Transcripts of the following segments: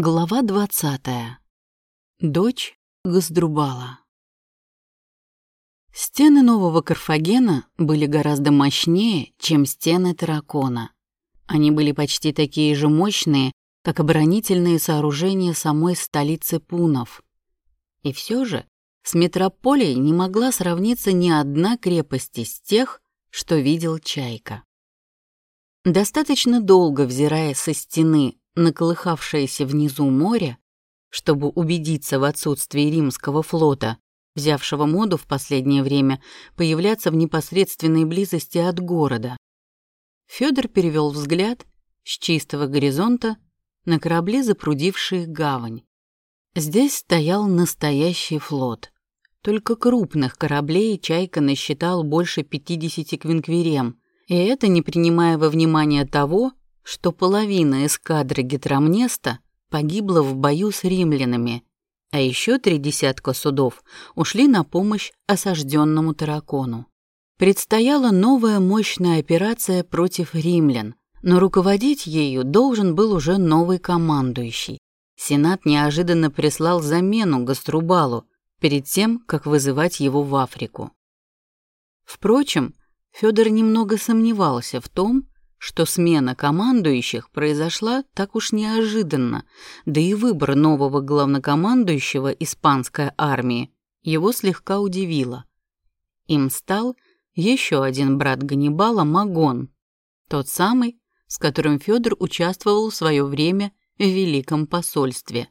Глава двадцатая. Дочь Газдрубала. Стены нового Карфагена были гораздо мощнее, чем стены Таракона. Они были почти такие же мощные, как оборонительные сооружения самой столицы Пунов. И все же с метрополией не могла сравниться ни одна крепость из тех, что видел Чайка. Достаточно долго взирая со стены на колыхавшееся внизу море, чтобы убедиться в отсутствии римского флота, взявшего моду в последнее время появляться в непосредственной близости от города. Федор перевел взгляд с чистого горизонта на корабли, запрудившие гавань. Здесь стоял настоящий флот. Только крупных кораблей Чайка насчитал больше 50 квинквирем, и это не принимая во внимание того, что половина эскадры Гетрамнеста погибла в бою с римлянами, а еще три десятка судов ушли на помощь осажденному Таракону. Предстояла новая мощная операция против римлян, но руководить ею должен был уже новый командующий. Сенат неожиданно прислал замену Гаструбалу перед тем, как вызывать его в Африку. Впрочем, Федор немного сомневался в том, что смена командующих произошла так уж неожиданно, да и выбор нового главнокомандующего испанской армии его слегка удивило. Им стал еще один брат Ганнибала Магон, тот самый, с которым Федор участвовал в свое время в Великом посольстве.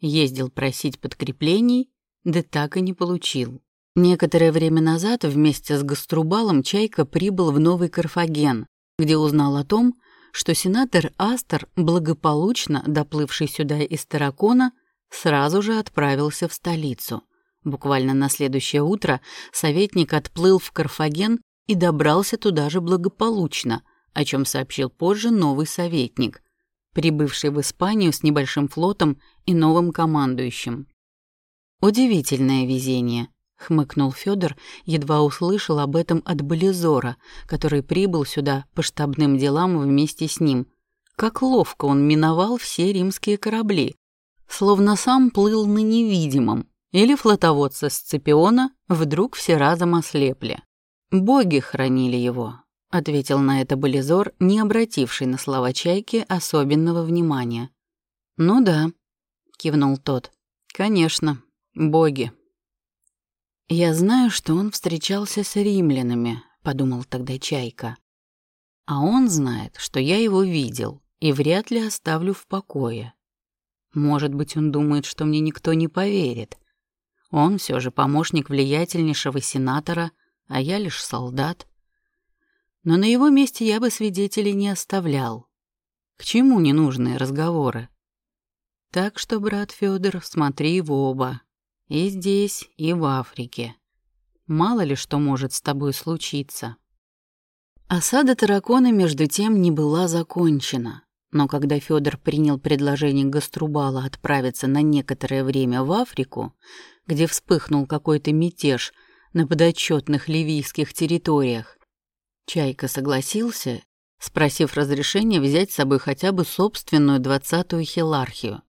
Ездил просить подкреплений, да так и не получил. Некоторое время назад вместе с Гаструбалом Чайка прибыл в Новый Карфаген, где узнал о том, что сенатор Астер, благополучно доплывший сюда из Таракона, сразу же отправился в столицу. Буквально на следующее утро советник отплыл в Карфаген и добрался туда же благополучно, о чем сообщил позже новый советник, прибывший в Испанию с небольшим флотом и новым командующим. Удивительное везение хмыкнул Федор, едва услышал об этом от Болизора, который прибыл сюда по штабным делам вместе с ним. Как ловко он миновал все римские корабли, словно сам плыл на невидимом, или флотоводцы Сципиона вдруг все разом ослепли. «Боги хранили его», — ответил на это Болизор, не обративший на слова Чайки особенного внимания. «Ну да», — кивнул тот, — «конечно, боги». «Я знаю, что он встречался с римлянами», — подумал тогда Чайка. «А он знает, что я его видел и вряд ли оставлю в покое. Может быть, он думает, что мне никто не поверит. Он все же помощник влиятельнейшего сенатора, а я лишь солдат. Но на его месте я бы свидетелей не оставлял. К чему ненужные разговоры? Так что, брат Федор, смотри в оба. И здесь, и в Африке. Мало ли что может с тобой случиться. Осада Таракона, между тем, не была закончена. Но когда Федор принял предложение Гаструбала отправиться на некоторое время в Африку, где вспыхнул какой-то мятеж на подотчетных ливийских территориях, Чайка согласился, спросив разрешения взять с собой хотя бы собственную двадцатую хилархию.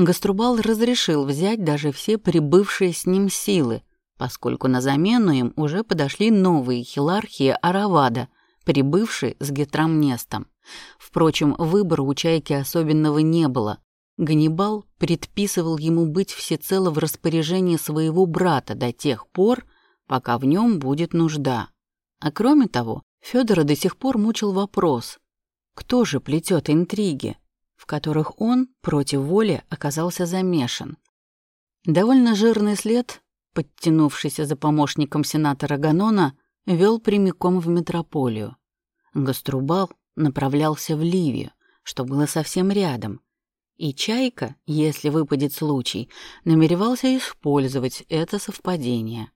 Гаструбал разрешил взять даже все прибывшие с ним силы, поскольку на замену им уже подошли новые хилархии Аравада, прибывшие с Гетрамнестом. Впрочем, выбора у Чайки особенного не было. Ганнибал предписывал ему быть всецело в распоряжении своего брата до тех пор, пока в нем будет нужда. А кроме того, Федора до сих пор мучил вопрос, кто же плетет интриги? В которых он против воли оказался замешан. Довольно жирный след, подтянувшийся за помощником сенатора Ганона, вел прямиком в метрополию. Гаструбал направлялся в Ливию, что было совсем рядом, и Чайка, если выпадет случай, намеревался использовать это совпадение.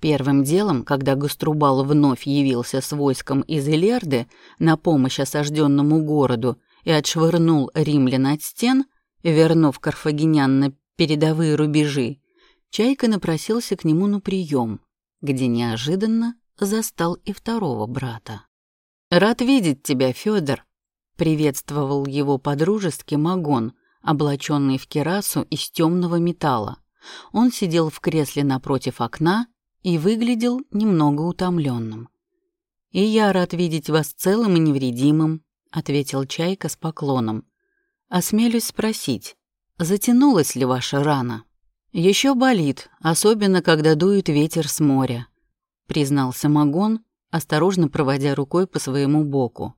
Первым делом, когда Гаструбал вновь явился с войском из Элерды на помощь осажденному городу и отшвырнул римлян от стен, вернув карфагенян на передовые рубежи, Чайка напросился к нему на прием, где неожиданно застал и второго брата. «Рад видеть тебя, Федор, приветствовал его подружески Магон, облаченный в керасу из темного металла. Он сидел в кресле напротив окна и выглядел немного утомленным. «И я рад видеть вас целым и невредимым», — ответил Чайка с поклоном. «Осмелюсь спросить, затянулась ли ваша рана?» Еще болит, особенно когда дует ветер с моря», — признался Магон, осторожно проводя рукой по своему боку.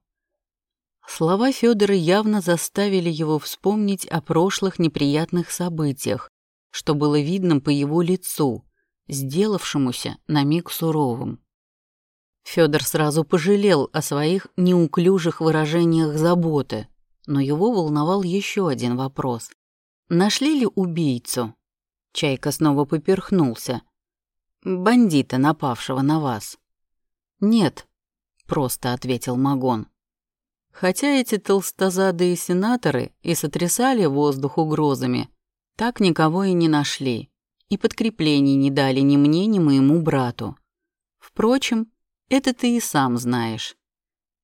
Слова Федора явно заставили его вспомнить о прошлых неприятных событиях, что было видно по его лицу, сделавшемуся на миг суровым. Федор сразу пожалел о своих неуклюжих выражениях заботы, но его волновал еще один вопрос. Нашли ли убийцу? Чайка снова поперхнулся. Бандита, напавшего на вас. Нет, просто ответил Магон. Хотя эти толстозадые сенаторы и сотрясали воздух угрозами, так никого и не нашли, и подкреплений не дали ни мне, ни моему брату. Впрочем, это ты и сам знаешь.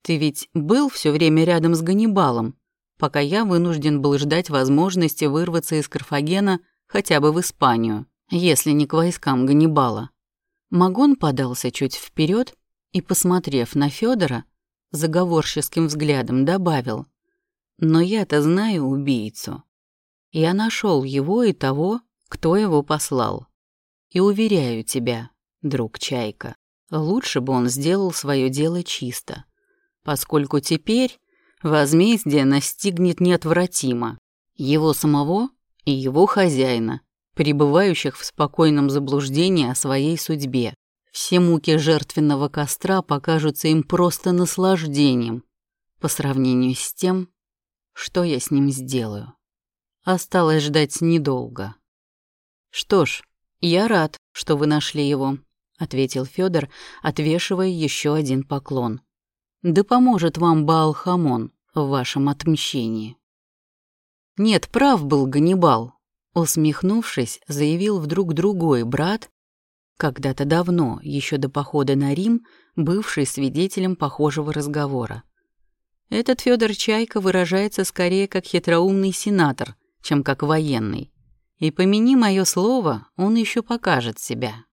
Ты ведь был все время рядом с Ганнибалом, пока я вынужден был ждать возможности вырваться из Карфагена хотя бы в Испанию, если не к войскам Ганнибала. Магон подался чуть вперед и, посмотрев на Федора, заговорческим взглядом добавил. «Но я-то знаю убийцу. Я нашел его и того, кто его послал. И уверяю тебя, друг Чайка, Лучше бы он сделал свое дело чисто, поскольку теперь возмездие настигнет неотвратимо его самого и его хозяина, пребывающих в спокойном заблуждении о своей судьбе. Все муки жертвенного костра покажутся им просто наслаждением по сравнению с тем, что я с ним сделаю. Осталось ждать недолго. Что ж, я рад, что вы нашли его, ответил Федор, отвешивая еще один поклон. Да поможет вам Баал-Хамон в вашем отмщении. Нет, прав был Ганнибал, усмехнувшись, заявил вдруг другой брат, когда-то давно, еще до похода на Рим, бывший свидетелем похожего разговора. Этот Федор Чайка выражается скорее как хитроумный сенатор, чем как военный. И помяни мое слово, он еще покажет себя.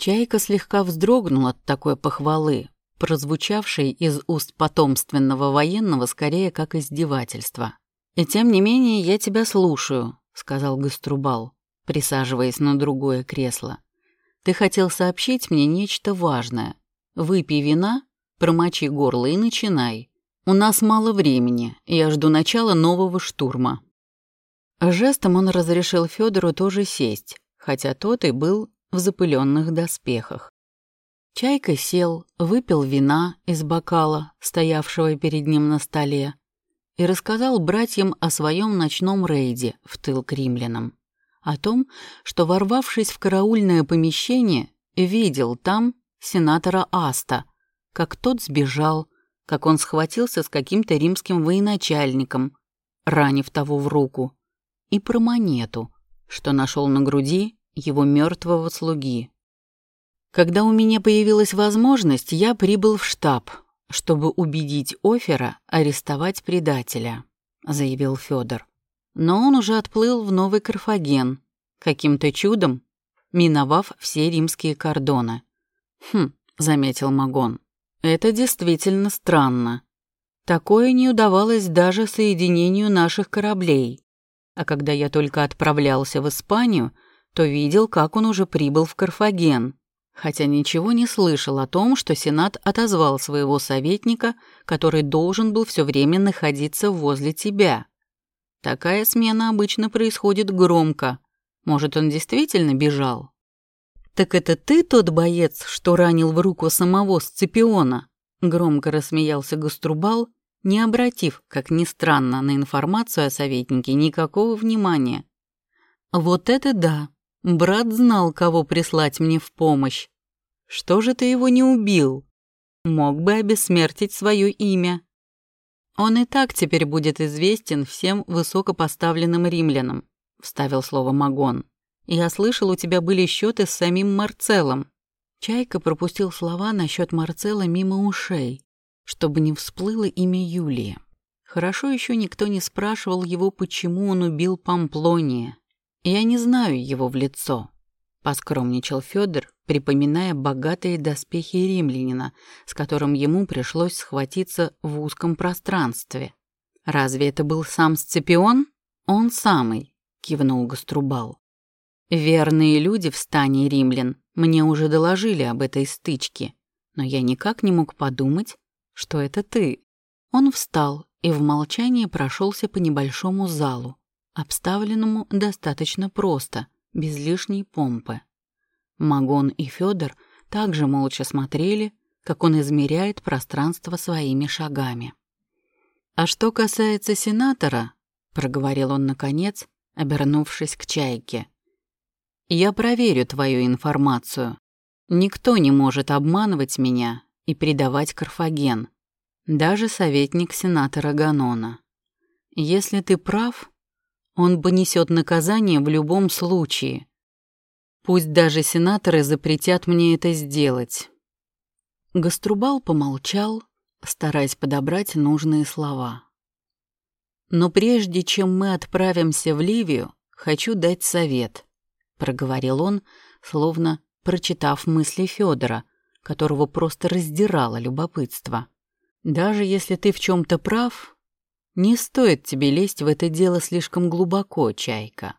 Чайка слегка вздрогнул от такой похвалы, прозвучавшей из уст потомственного военного скорее как издевательство. «И тем не менее я тебя слушаю», — сказал Гаструбал, присаживаясь на другое кресло. «Ты хотел сообщить мне нечто важное. Выпей вина, промочи горло и начинай. У нас мало времени, я жду начала нового штурма». Жестом он разрешил Федору тоже сесть, хотя тот и был в запыленных доспехах. Чайка сел, выпил вина из бокала, стоявшего перед ним на столе, и рассказал братьям о своем ночном рейде в тыл к римлянам, о том, что, ворвавшись в караульное помещение, видел там сенатора Аста, как тот сбежал, как он схватился с каким-то римским военачальником, ранив того в руку, и про монету, что нашел на груди его мертвого слуги. Когда у меня появилась возможность, я прибыл в штаб, чтобы убедить Офера арестовать предателя, заявил Федор. Но он уже отплыл в Новый Карфаген, каким-то чудом миновав все римские кордоны. Хм, заметил Магон. Это действительно странно. Такое не удавалось даже соединению наших кораблей. А когда я только отправлялся в Испанию, то видел, как он уже прибыл в Карфаген, хотя ничего не слышал о том, что Сенат отозвал своего советника, который должен был все время находиться возле тебя. Такая смена обычно происходит громко. Может, он действительно бежал? «Так это ты тот боец, что ранил в руку самого Сципиона?» Громко рассмеялся Гаструбал, не обратив, как ни странно, на информацию о советнике никакого внимания. «Вот это да!» Брат знал, кого прислать мне в помощь. Что же ты его не убил? Мог бы обессмертить свое имя. Он и так теперь будет известен всем высокопоставленным римлянам, вставил слово Магон. Я слышал, у тебя были счеты с самим Марцеллом. Чайка пропустил слова насчет Марцелла мимо ушей, чтобы не всплыло имя Юлии. Хорошо еще никто не спрашивал его, почему он убил Памплония. Я не знаю его в лицо, поскромничал Федор, припоминая богатые доспехи римлянина, с которым ему пришлось схватиться в узком пространстве. Разве это был сам Сципион? Он самый, кивнул Гаструбал. Верные люди в стане римлян мне уже доложили об этой стычке, но я никак не мог подумать, что это ты. Он встал и в молчании прошелся по небольшому залу, обставленному достаточно просто, без лишней помпы. Магон и Федор также молча смотрели, как он измеряет пространство своими шагами. «А что касается сенатора», — проговорил он наконец, обернувшись к чайке, — «я проверю твою информацию. Никто не может обманывать меня и предавать Карфаген, даже советник сенатора Ганона. Если ты прав, он понесет наказание в любом случае, Пусть даже сенаторы запретят мне это сделать. Гаструбал помолчал, стараясь подобрать нужные слова. Но прежде чем мы отправимся в Ливию, хочу дать совет, проговорил он, словно прочитав мысли Федора, которого просто раздирало любопытство. Даже если ты в чем-то прав, не стоит тебе лезть в это дело слишком глубоко, чайка.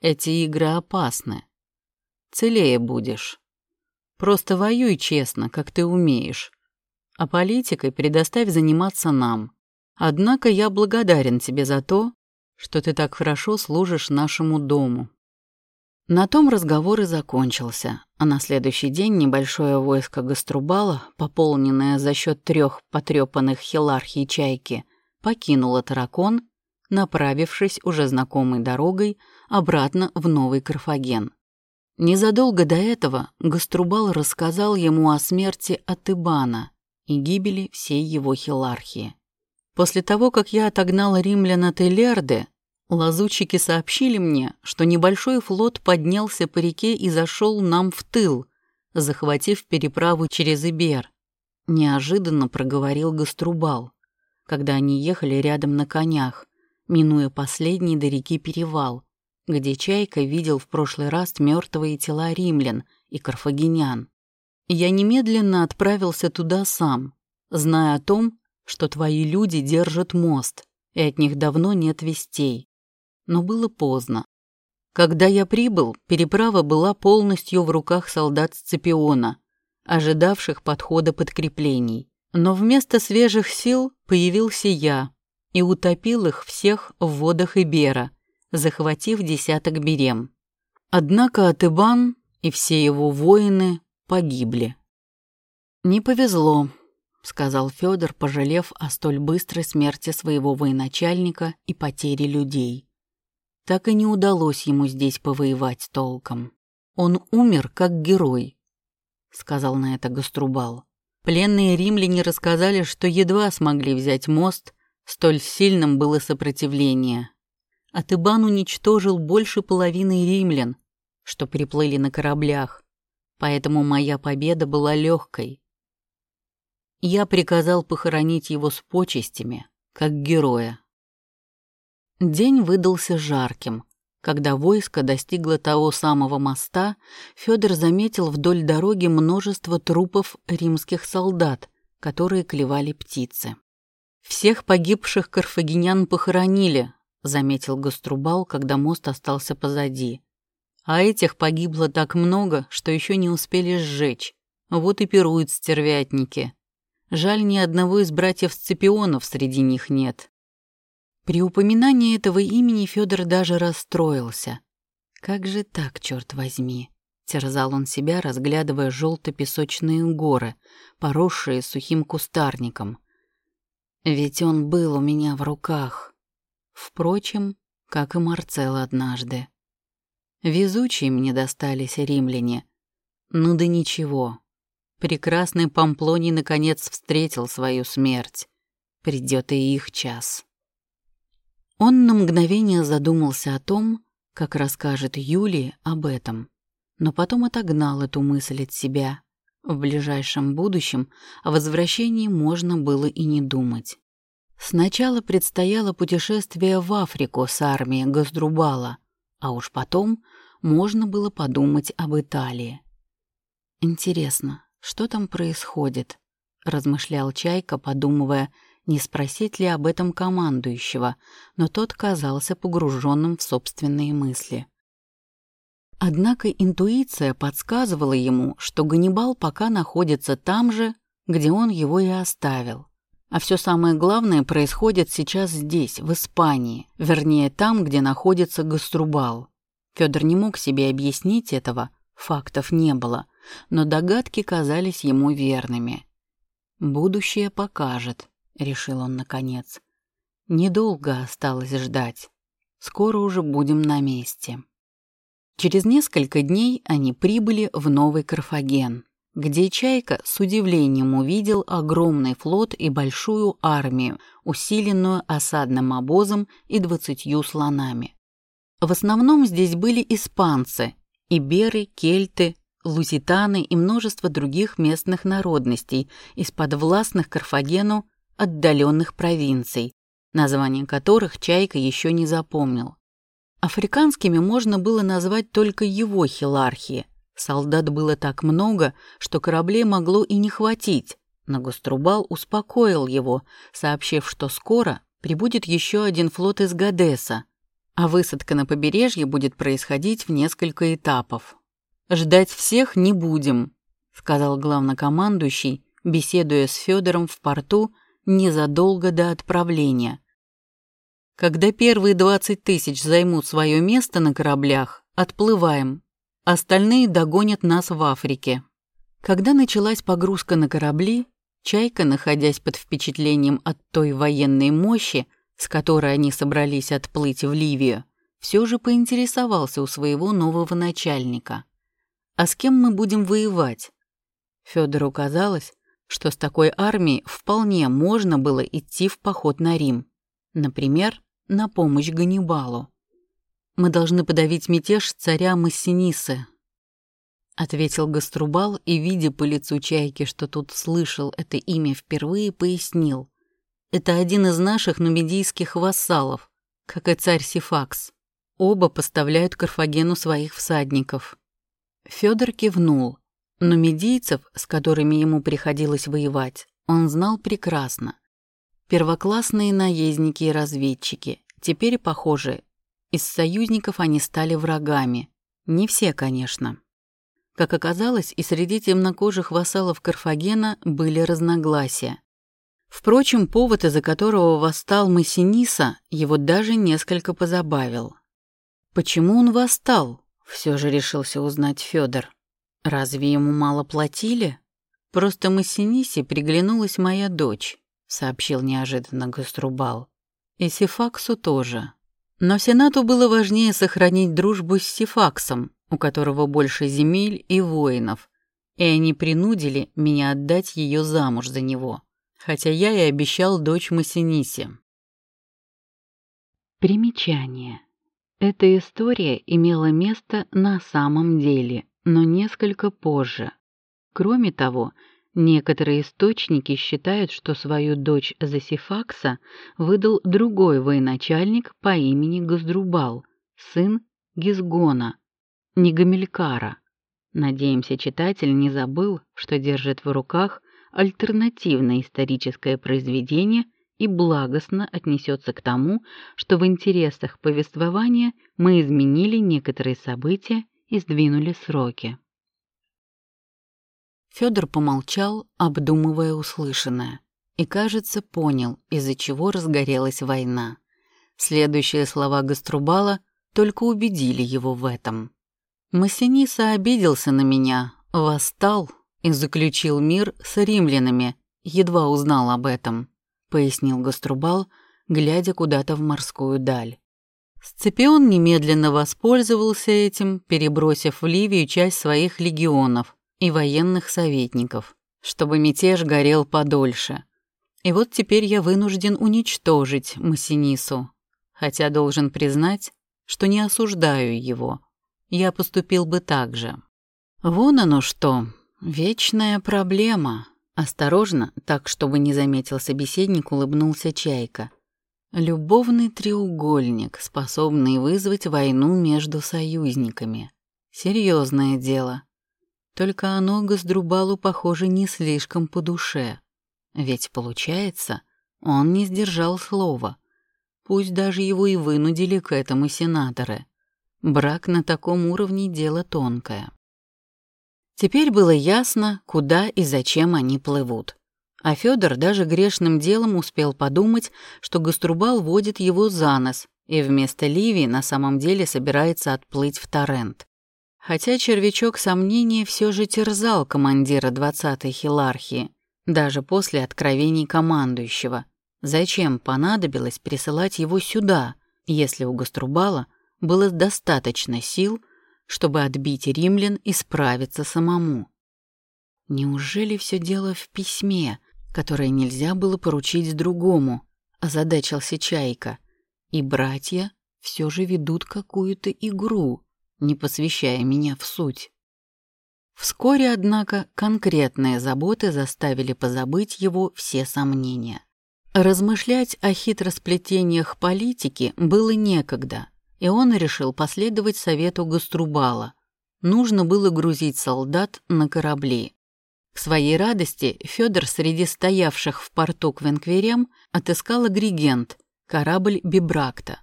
Эти игры опасны целее будешь. Просто воюй честно, как ты умеешь. А политикой предоставь заниматься нам. Однако я благодарен тебе за то, что ты так хорошо служишь нашему дому». На том разговор и закончился, а на следующий день небольшое войско Гаструбала, пополненное за счет трех потрепанных хилархий чайки, покинуло Таракон, направившись уже знакомой дорогой обратно в Новый Карфаген. Незадолго до этого Гаструбал рассказал ему о смерти Атыбана и гибели всей его хилархии. После того, как я отогнал римлян от Элерды, лазутчики сообщили мне, что небольшой флот поднялся по реке и зашел нам в тыл, захватив переправу через Ибер. Неожиданно проговорил Гаструбал, когда они ехали рядом на конях, минуя последний до реки перевал, где Чайка видел в прошлый раз мертвые тела римлян и карфагенян. Я немедленно отправился туда сам, зная о том, что твои люди держат мост, и от них давно нет вестей. Но было поздно. Когда я прибыл, переправа была полностью в руках солдат Сципиона, ожидавших подхода подкреплений. Но вместо свежих сил появился я и утопил их всех в водах Ибера, захватив десяток берем. Однако Атыбан и все его воины погибли. «Не повезло», — сказал Федор, пожалев о столь быстрой смерти своего военачальника и потере людей. Так и не удалось ему здесь повоевать толком. Он умер как герой, — сказал на это Гаструбал. Пленные римляне рассказали, что едва смогли взять мост, столь сильным было сопротивление. Атыбан уничтожил больше половины римлян, что приплыли на кораблях, поэтому моя победа была легкой. Я приказал похоронить его с почестями, как героя. День выдался жарким. Когда войско достигло того самого моста, Федор заметил вдоль дороги множество трупов римских солдат, которые клевали птицы. Всех погибших карфагенян похоронили, заметил Гаструбал, когда мост остался позади. А этих погибло так много, что еще не успели сжечь. Вот и пируют стервятники. Жаль, ни одного из братьев Сципионов среди них нет. При упоминании этого имени Федор даже расстроился. Как же так, черт возьми? Терзал он себя, разглядывая желто-песочные горы, поросшие сухим кустарником. Ведь он был у меня в руках. Впрочем, как и Марцел однажды. Везучие мне достались римляне. Ну да ничего. Прекрасный Памплоний наконец встретил свою смерть. Придет и их час. Он на мгновение задумался о том, как расскажет Юлии об этом, но потом отогнал эту мысль от себя. В ближайшем будущем о возвращении можно было и не думать. Сначала предстояло путешествие в Африку с армией Газдрубала, а уж потом можно было подумать об Италии. «Интересно, что там происходит?» — размышлял Чайка, подумывая, не спросить ли об этом командующего, но тот казался погруженным в собственные мысли. Однако интуиция подсказывала ему, что Ганнибал пока находится там же, где он его и оставил. А все самое главное происходит сейчас здесь, в Испании, вернее, там, где находится Гаструбал. Федор не мог себе объяснить этого, фактов не было, но догадки казались ему верными. «Будущее покажет», — решил он наконец. «Недолго осталось ждать. Скоро уже будем на месте». Через несколько дней они прибыли в Новый Карфаген, где Чайка с удивлением увидел огромный флот и большую армию, усиленную осадным обозом и двадцатью слонами. В основном здесь были испанцы, иберы, кельты, лузитаны и множество других местных народностей из подвластных Карфагену отдаленных провинций, названия которых Чайка еще не запомнил. Африканскими можно было назвать только его хилархии. Солдат было так много, что кораблей могло и не хватить, но Гострубал успокоил его, сообщив, что скоро прибудет еще один флот из Гадеса, а высадка на побережье будет происходить в несколько этапов. «Ждать всех не будем», — сказал главнокомандующий, беседуя с Федором в порту незадолго до отправления. Когда первые двадцать тысяч займут свое место на кораблях, отплываем. Остальные догонят нас в Африке. Когда началась погрузка на корабли, Чайка, находясь под впечатлением от той военной мощи, с которой они собрались отплыть в Ливию, все же поинтересовался у своего нового начальника. «А с кем мы будем воевать?» Федору казалось, что с такой армией вполне можно было идти в поход на Рим. Например, на помощь Ганнибалу. Мы должны подавить мятеж царя Массинисы, ответил Гаструбал и, видя по лицу Чайки, что тут слышал это имя впервые, пояснил. Это один из наших нумидийских вассалов, как и царь Сифакс. Оба поставляют Карфагену своих всадников. Федор кивнул. Нумидийцев, с которыми ему приходилось воевать, он знал прекрасно. Первоклассные наездники и разведчики. Теперь, похоже, из союзников они стали врагами. Не все, конечно. Как оказалось, и среди темнокожих вассалов Карфагена были разногласия. Впрочем, повод, из-за которого восстал Массиниса, его даже несколько позабавил. Почему он восстал? Все же решился узнать Федор. Разве ему мало платили? Просто Массинисе приглянулась моя дочь сообщил неожиданно Гаструбал. И Сифаксу тоже. Но Сенату было важнее сохранить дружбу с Сифаксом, у которого больше земель и воинов, и они принудили меня отдать ее замуж за него, хотя я и обещал дочь Массинисе. Примечание. Эта история имела место на самом деле, но несколько позже. Кроме того, Некоторые источники считают, что свою дочь Засифакса выдал другой военачальник по имени Газдрубал, сын Гизгона, Негамелькара. Надеемся, читатель не забыл, что держит в руках альтернативное историческое произведение и благостно отнесется к тому, что в интересах повествования мы изменили некоторые события и сдвинули сроки. Федор помолчал, обдумывая услышанное, и, кажется, понял, из-за чего разгорелась война. Следующие слова Гаструбала только убедили его в этом. Массиниса обиделся на меня, восстал и заключил мир с римлянами, едва узнал об этом, пояснил Гаструбал, глядя куда-то в морскую даль. Сципион немедленно воспользовался этим, перебросив в Ливию часть своих легионов, и военных советников, чтобы мятеж горел подольше. И вот теперь я вынужден уничтожить Массинису, хотя должен признать, что не осуждаю его. Я поступил бы так же. Вон оно что, вечная проблема, Осторожно, так, чтобы не заметил собеседник, улыбнулся Чайка. Любовный треугольник, способный вызвать войну между союзниками. Серьезное дело. Только оно Газдрубалу, похоже, не слишком по душе. Ведь, получается, он не сдержал слова. Пусть даже его и вынудили к этому сенаторы. Брак на таком уровне — дело тонкое. Теперь было ясно, куда и зачем они плывут. А Федор даже грешным делом успел подумать, что Гаструбал водит его за нос и вместо Ливии на самом деле собирается отплыть в Торрент. Хотя червячок сомнения все же терзал командира 20-й хилархии, даже после откровений командующего. Зачем понадобилось присылать его сюда, если у Гаструбала было достаточно сил, чтобы отбить римлян и справиться самому? Неужели все дело в письме, которое нельзя было поручить другому, озадачился Чайка, и братья все же ведут какую-то игру, не посвящая меня в суть. Вскоре, однако, конкретные заботы заставили позабыть его все сомнения. Размышлять о хитросплетениях политики было некогда, и он решил последовать совету Гаструбала. Нужно было грузить солдат на корабли. К своей радости Федор среди стоявших в порту Квенкверем отыскал агрегент, корабль Бибракта.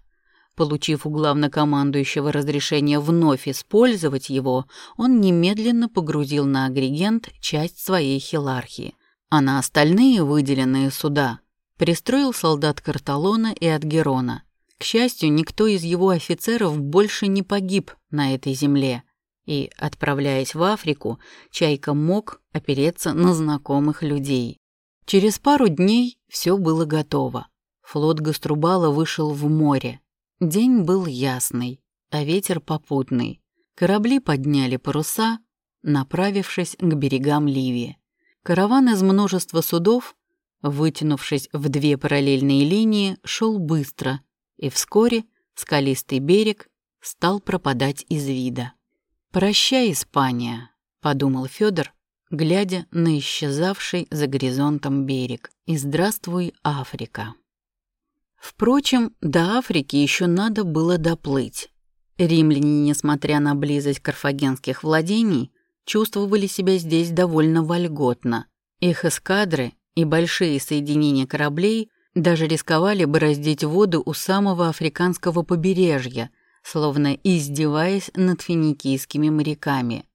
Получив у главнокомандующего разрешение вновь использовать его, он немедленно погрузил на агрегент часть своей хилархии, а на остальные выделенные суда пристроил солдат Карталона и Адгерона. К счастью, никто из его офицеров больше не погиб на этой земле, и, отправляясь в Африку, Чайка мог опереться на знакомых людей. Через пару дней все было готово. Флот Гаструбала вышел в море, День был ясный, а ветер попутный. Корабли подняли паруса, направившись к берегам Ливии. Караван из множества судов, вытянувшись в две параллельные линии, шел быстро, и вскоре скалистый берег стал пропадать из вида. «Прощай, Испания», — подумал Федор, глядя на исчезавший за горизонтом берег. «И здравствуй, Африка». Впрочем, до Африки еще надо было доплыть. Римляне, несмотря на близость карфагенских владений, чувствовали себя здесь довольно вольготно. Их эскадры и большие соединения кораблей даже рисковали бороздить воду у самого африканского побережья, словно издеваясь над финикийскими моряками.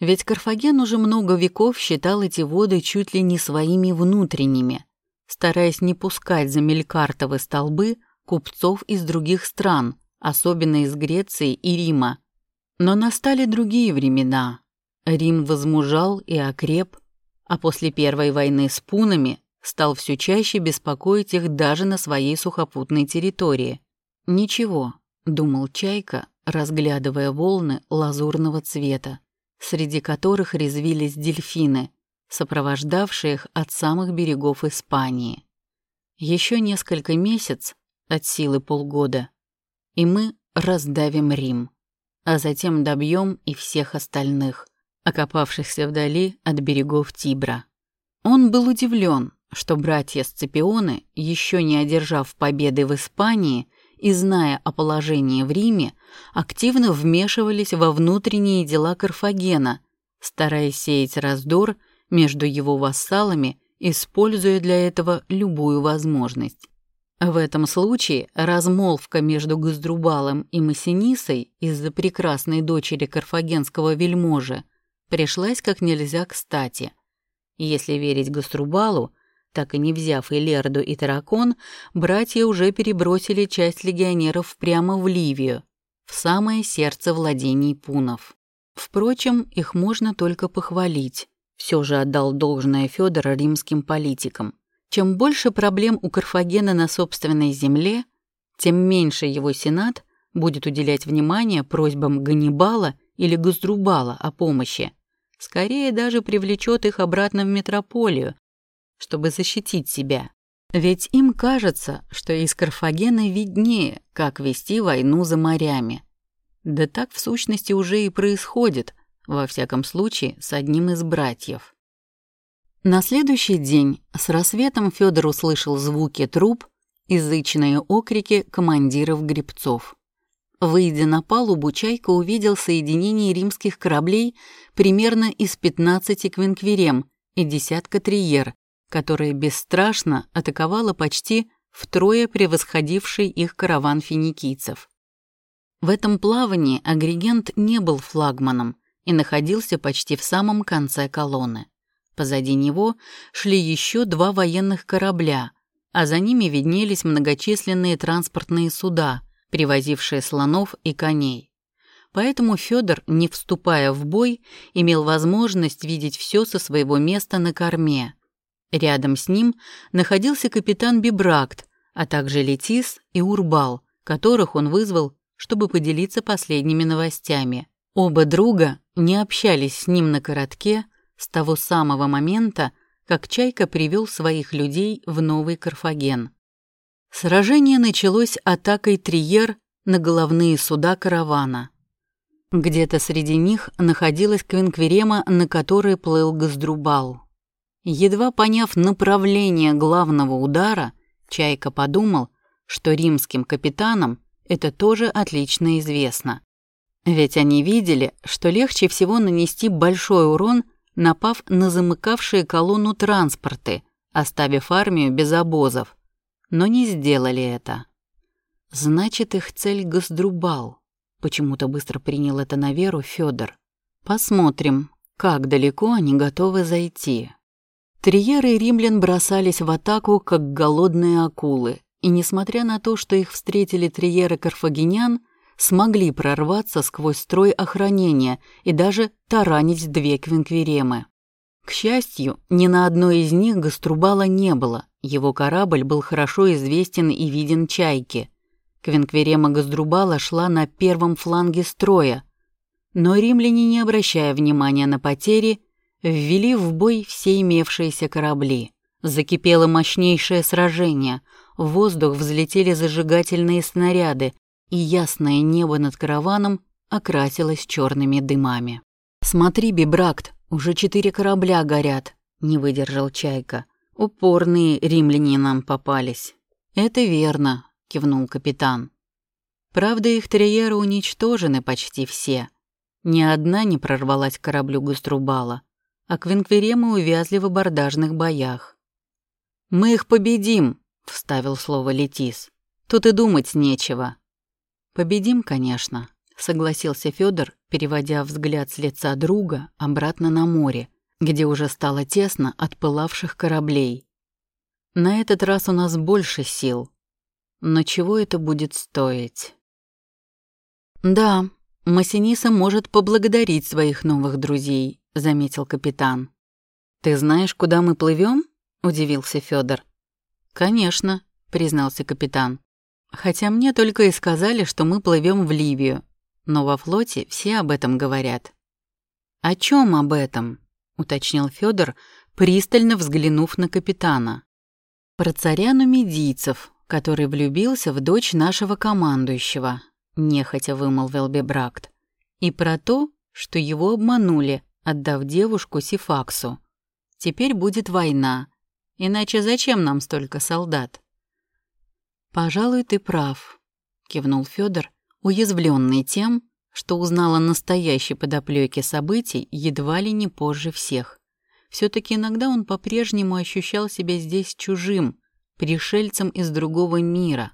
Ведь Карфаген уже много веков считал эти воды чуть ли не своими внутренними – стараясь не пускать за мелькартовы столбы купцов из других стран, особенно из Греции и Рима. Но настали другие времена. Рим возмужал и окреп, а после Первой войны с пунами стал все чаще беспокоить их даже на своей сухопутной территории. «Ничего», — думал Чайка, разглядывая волны лазурного цвета, среди которых резвились дельфины — сопровождавшие их от самых берегов Испании. Еще несколько месяц, от силы полгода, и мы раздавим Рим, а затем добьем и всех остальных, окопавшихся вдали от берегов Тибра. Он был удивлен, что братья Сципионы, еще не одержав победы в Испании и зная о положении в Риме, активно вмешивались во внутренние дела Карфагена, стараясь сеять раздор между его вассалами, используя для этого любую возможность. В этом случае размолвка между Газдрубалом и Массинисой из-за прекрасной дочери карфагенского вельможи пришлась как нельзя кстати. Если верить Газдрубалу, так и не взяв и Лерду, и Таракон, братья уже перебросили часть легионеров прямо в Ливию, в самое сердце владений пунов. Впрочем, их можно только похвалить. Все же отдал должное Федор римским политикам. Чем больше проблем у Карфагена на собственной земле, тем меньше его сенат будет уделять внимание просьбам Ганнибала или Газдрубала о помощи. Скорее даже привлечет их обратно в метрополию, чтобы защитить себя. Ведь им кажется, что из Карфагена виднее, как вести войну за морями. Да так в сущности уже и происходит – во всяком случае, с одним из братьев. На следующий день с рассветом Федор услышал звуки труб и зычные окрики командиров-гребцов. Выйдя на палубу, Чайка увидел соединение римских кораблей примерно из 15 квинквирем и десятка триер, которая бесстрашно атаковала почти втрое превосходивший их караван финикийцев. В этом плавании агрегент не был флагманом и находился почти в самом конце колонны. Позади него шли еще два военных корабля, а за ними виднелись многочисленные транспортные суда, привозившие слонов и коней. Поэтому Федор, не вступая в бой, имел возможность видеть все со своего места на корме. Рядом с ним находился капитан Бибракт, а также Летис и Урбал, которых он вызвал, чтобы поделиться последними новостями. Оба друга не общались с ним на коротке, с того самого момента, как Чайка привел своих людей в Новый Карфаген. Сражение началось атакой Триер на головные суда каравана. Где-то среди них находилась Квинквирема, на которой плыл Газдрубал. Едва поняв направление главного удара, Чайка подумал, что римским капитанам это тоже отлично известно. Ведь они видели, что легче всего нанести большой урон напав на замыкавшие колонну транспорты, оставив армию без обозов. Но не сделали это. Значит, их цель Госдрубал. Почему-то быстро принял это на веру Федор. Посмотрим, как далеко они готовы зайти. Триеры и римлян бросались в атаку, как голодные акулы, и несмотря на то, что их встретили триеры карфагенян, смогли прорваться сквозь строй охранения и даже таранить две квинквиремы. К счастью, ни на одной из них Гаструбала не было, его корабль был хорошо известен и виден чайке. Квинквирема Газдрубала шла на первом фланге строя, но римляне, не обращая внимания на потери, ввели в бой все имевшиеся корабли. Закипело мощнейшее сражение, в воздух взлетели зажигательные снаряды, и ясное небо над караваном окрасилось черными дымами. «Смотри, Бибракт, уже четыре корабля горят», — не выдержал Чайка. «Упорные римляне нам попались». «Это верно», — кивнул капитан. «Правда, их триеры уничтожены почти все. Ни одна не прорвалась к кораблю Густрубала, а квинквиремы увязли в абордажных боях». «Мы их победим», — вставил слово Летис. «Тут и думать нечего. «Победим, конечно», — согласился Федор, переводя взгляд с лица друга обратно на море, где уже стало тесно от пылавших кораблей. «На этот раз у нас больше сил. Но чего это будет стоить?» «Да, Массиниса может поблагодарить своих новых друзей», — заметил капитан. «Ты знаешь, куда мы плывем? удивился Федор. «Конечно», — признался капитан. Хотя мне только и сказали, что мы плывем в Ливию, но во флоте все об этом говорят. О чем об этом? уточнил Федор, пристально взглянув на капитана. Про царя нумидийцев, который влюбился в дочь нашего командующего, нехотя вымолвил Бебракт, и про то, что его обманули, отдав девушку Сифаксу. Теперь будет война, иначе зачем нам столько солдат? «Пожалуй, ты прав», — кивнул Федор, уязвленный тем, что узнал о настоящей подоплеке событий едва ли не позже всех. все таки иногда он по-прежнему ощущал себя здесь чужим, пришельцем из другого мира.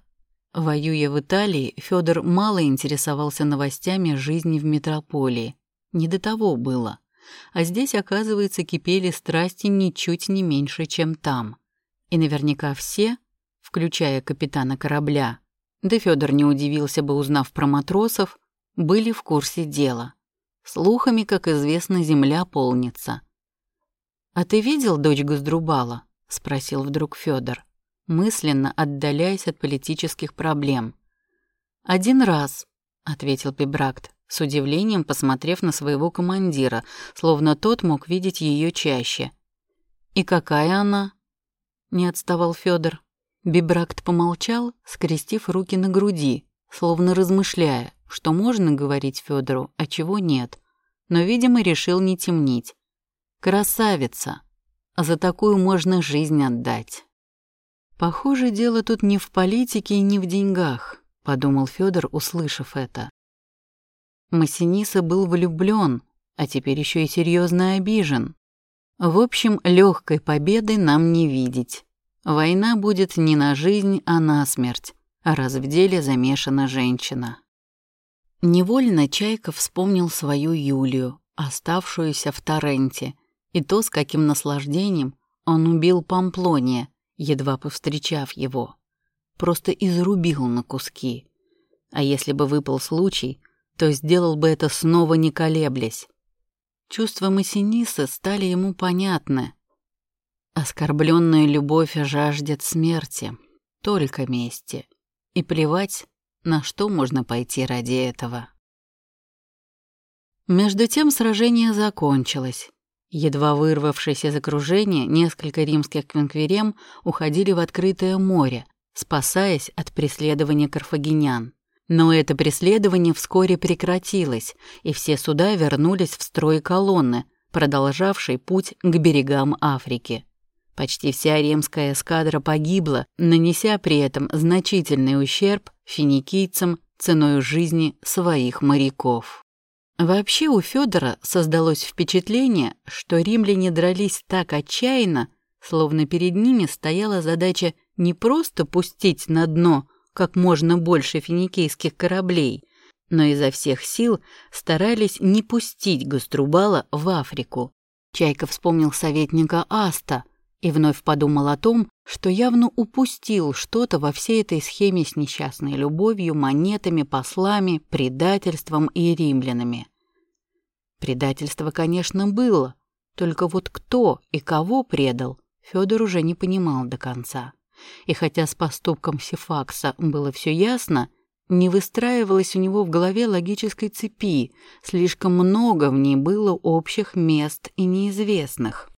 Воюя в Италии, Федор мало интересовался новостями жизни в метрополии. Не до того было. А здесь, оказывается, кипели страсти ничуть не меньше, чем там. И наверняка все, включая капитана корабля, да Федор не удивился бы, узнав про матросов, были в курсе дела. Слухами, как известно, земля полнится. «А ты видел дочь Газдрубала?» — спросил вдруг Федор, мысленно отдаляясь от политических проблем. «Один раз», — ответил Пибракт, с удивлением посмотрев на своего командира, словно тот мог видеть ее чаще. «И какая она?» — не отставал Федор. Бибракт помолчал, скрестив руки на груди, словно размышляя, что можно говорить Федору, а чего нет, но, видимо, решил не темнить. «Красавица!» за такую можно жизнь отдать. Похоже, дело тут не в политике и не в деньгах, подумал Федор, услышав это. Массиниса был влюблен, а теперь еще и серьезно обижен. В общем, легкой победы нам не видеть. Война будет не на жизнь, а на смерть, раз в деле замешана женщина. Невольно Чайка вспомнил свою Юлию, оставшуюся в Торренте, и то, с каким наслаждением он убил Памплония, едва повстречав его. Просто изрубил на куски. А если бы выпал случай, то сделал бы это снова не колеблясь. Чувства Массинисы стали ему понятны. Оскорбленная любовь жаждет смерти, только мести. И плевать, на что можно пойти ради этого. Между тем сражение закончилось. Едва вырвавшись из окружения, несколько римских квинквирем уходили в открытое море, спасаясь от преследования карфагенян. Но это преследование вскоре прекратилось, и все суда вернулись в строй колонны, продолжавшей путь к берегам Африки. Почти вся римская эскадра погибла, нанеся при этом значительный ущерб финикийцам ценой жизни своих моряков. Вообще у Федора создалось впечатление, что римляне дрались так отчаянно, словно перед ними стояла задача не просто пустить на дно как можно больше финикийских кораблей, но изо всех сил старались не пустить Гаструбала в Африку. Чайка вспомнил советника Аста и вновь подумал о том, что явно упустил что-то во всей этой схеме с несчастной любовью, монетами, послами, предательством и римлянами. Предательство, конечно, было, только вот кто и кого предал, Федор уже не понимал до конца. И хотя с поступком Сифакса было все ясно, не выстраивалось у него в голове логической цепи, слишком много в ней было общих мест и неизвестных.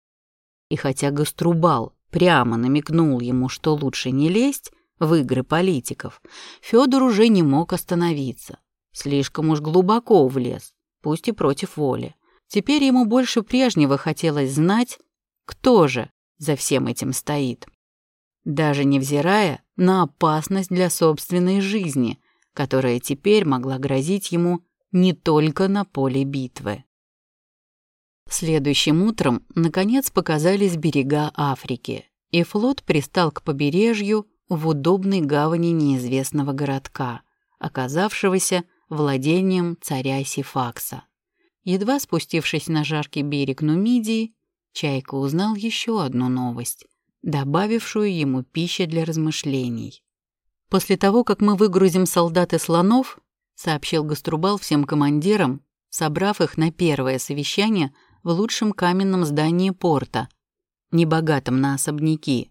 И хотя Гаструбал прямо намекнул ему, что лучше не лезть в игры политиков, Федор уже не мог остановиться. Слишком уж глубоко влез, пусть и против воли. Теперь ему больше прежнего хотелось знать, кто же за всем этим стоит даже невзирая на опасность для собственной жизни, которая теперь могла грозить ему не только на поле битвы. Следующим утром, наконец, показались берега Африки, и флот пристал к побережью в удобной гавани неизвестного городка, оказавшегося владением царя Сифакса. Едва спустившись на жаркий берег Нумидии, Чайка узнал еще одну новость — добавившую ему пищи для размышлений. «После того, как мы выгрузим солдат и слонов», сообщил Гаструбал всем командирам, собрав их на первое совещание в лучшем каменном здании порта, небогатом на особняки,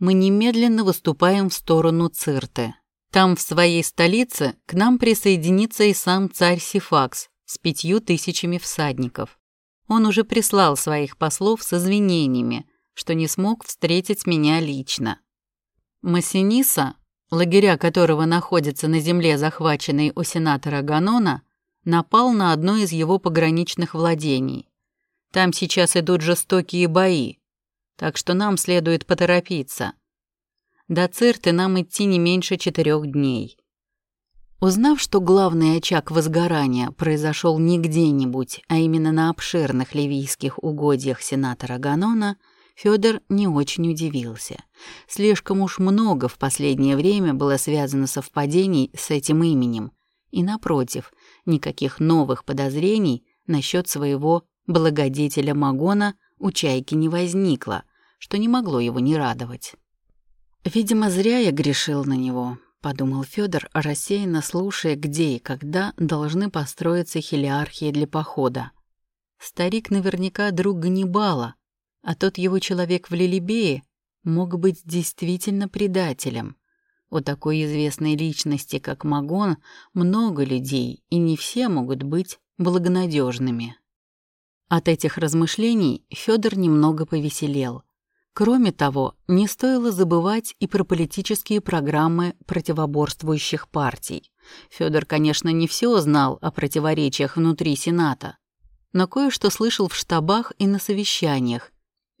мы немедленно выступаем в сторону Цирты. Там, в своей столице, к нам присоединится и сам царь Сифакс с пятью тысячами всадников. Он уже прислал своих послов с извинениями, что не смог встретить меня лично. Массиниса, лагеря которого находятся на земле, захваченной у сенатора Ганона, напал на одно из его пограничных владений. Там сейчас идут жестокие бои, так что нам следует поторопиться. До Цирты нам идти не меньше четырех дней. Узнав, что главный очаг возгорания произошел не где-нибудь, а именно на обширных ливийских угодьях сенатора Ганона, Федор не очень удивился. Слишком уж много в последнее время было связано совпадений с этим именем. И, напротив, никаких новых подозрений насчет своего благодетеля Магона у Чайки не возникло, что не могло его не радовать. «Видимо, зря я грешил на него», — подумал Федор, рассеянно слушая, где и когда должны построиться хелиархии для похода. Старик наверняка друг Ганнибала, а тот его человек в Лилибее мог быть действительно предателем. У такой известной личности, как Магон, много людей, и не все могут быть благонадежными. От этих размышлений Федор немного повеселел. Кроме того, не стоило забывать и про политические программы противоборствующих партий. Федор, конечно, не все знал о противоречиях внутри Сената, но кое-что слышал в штабах и на совещаниях,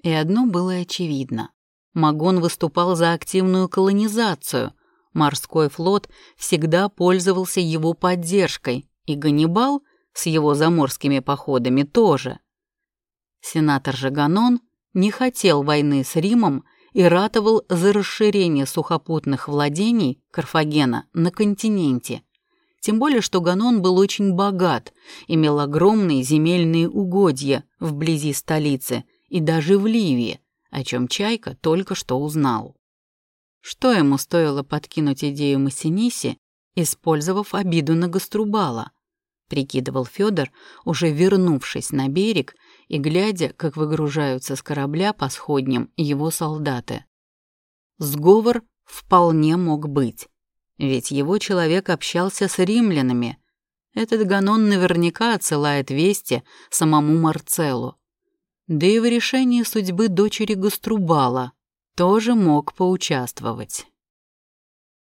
И одно было очевидно. Магон выступал за активную колонизацию. Морской флот всегда пользовался его поддержкой, и Ганнибал с его заморскими походами тоже. Сенатор же Ганон не хотел войны с Римом и ратовал за расширение сухопутных владений Карфагена на континенте. Тем более, что Ганон был очень богат, имел огромные земельные угодья вблизи столицы и даже в Ливии, о чем Чайка только что узнал. Что ему стоило подкинуть идею Массиниси, использовав обиду на Гаструбала? Прикидывал Федор, уже вернувшись на берег и глядя, как выгружаются с корабля по сходням его солдаты. Сговор вполне мог быть, ведь его человек общался с римлянами. Этот Ганон наверняка отсылает вести самому Марцеллу. Да и в решении судьбы дочери Гаструбала тоже мог поучаствовать.